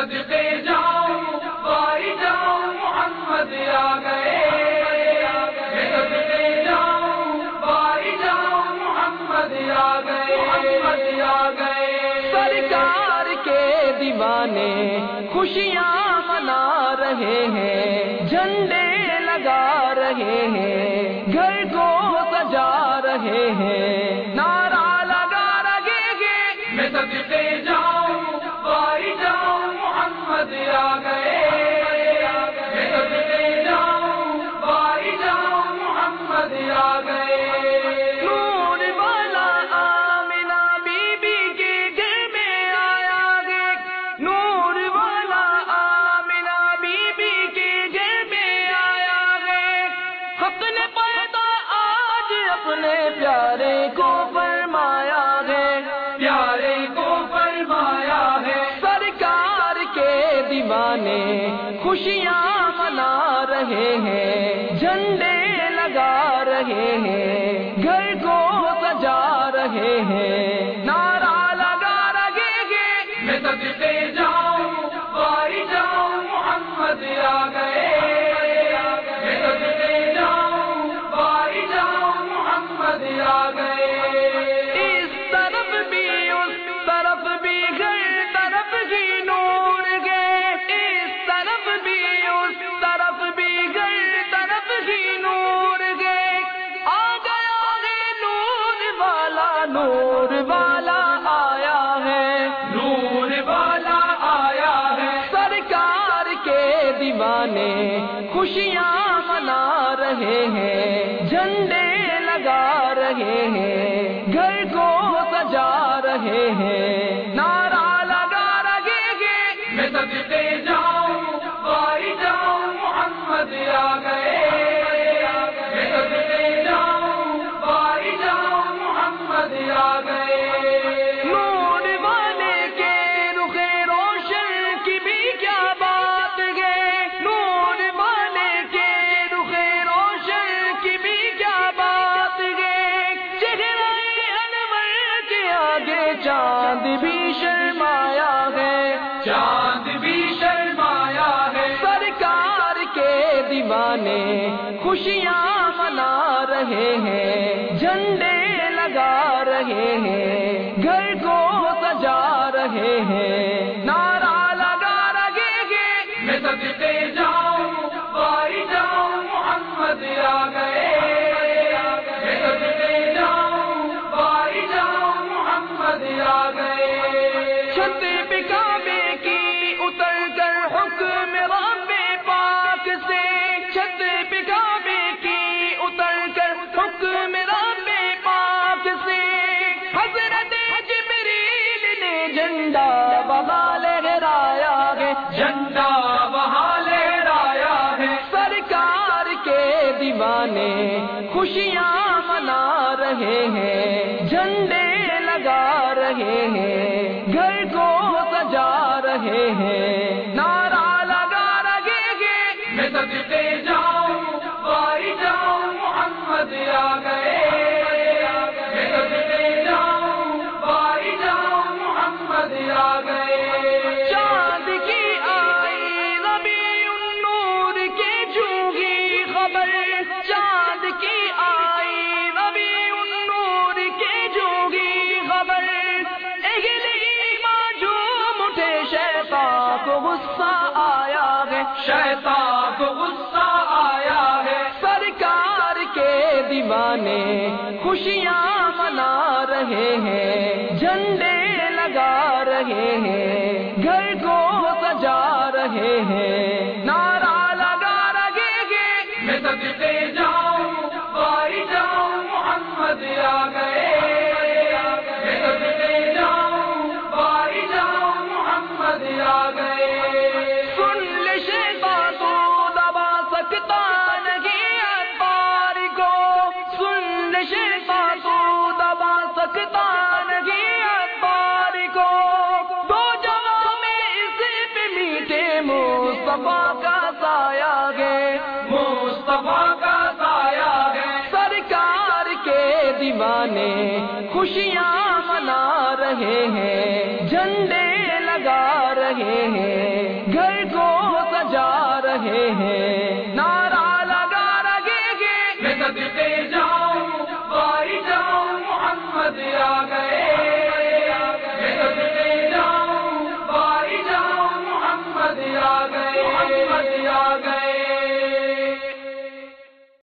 صدقے جاؤں، باری جاؤں، محمد آ گئے۔ میں صدقے جاؤں، باری جاؤں، محمد آ گئے۔ محمد آ گئے۔ سرکار کے دیوانے خوشیاں منا رہے ہیں، جھنڈے لگا رہے ہیں۔ گھر اپنے پیارے کو فرمایا ہے۔ پیارے کو فرمایا ہے۔ سرکار کے دیوانے خوشیاں منا رہے ہیں۔ جھنڈے لگا رہے ہیں۔ گھر کو سجا رہے ہیں۔ خوشیاں منا رہے ہیں، جھنڈے لگا رہے ہیں، گھر کو سجا رہے ہیں۔ نعرہ لگا رہے گے میں صدقے والے خوشیاں منا رہے ہیں، جھنڈے لگا رہے ہیں، گھر کو سجا رہے ہیں۔ نعرہ لگا رہے ہیں۔ میں صدقے جاؤں، باری جاؤں، محمد آ گئے۔ جھنڈا بابا لہرایا ہے۔ جھنڈا وہاں لہرایا ہے۔ سرکار کے دیوانے خوشیاں منا رہے ہیں۔ جھنڈے لگا رہے ہیں۔ گھر کو سجا رہے ہیں۔ ہے شیطان کو غصہ آیا ہے۔ سرکار کے دیوانے خوشیاں منا رہے ہیں۔ جھنڈے لگا رہے ہیں۔ گھر کو سجا رہے ہیں۔ دیوانے خوشیاں منا رہے ہیں، جھنڈے لگا رہے ہیں، گھر کو سجا رہے ہیں۔ نعرہ لگا رہے ہیں۔ میں صدقے جاؤں، باری جاؤں، محمد آ گئے۔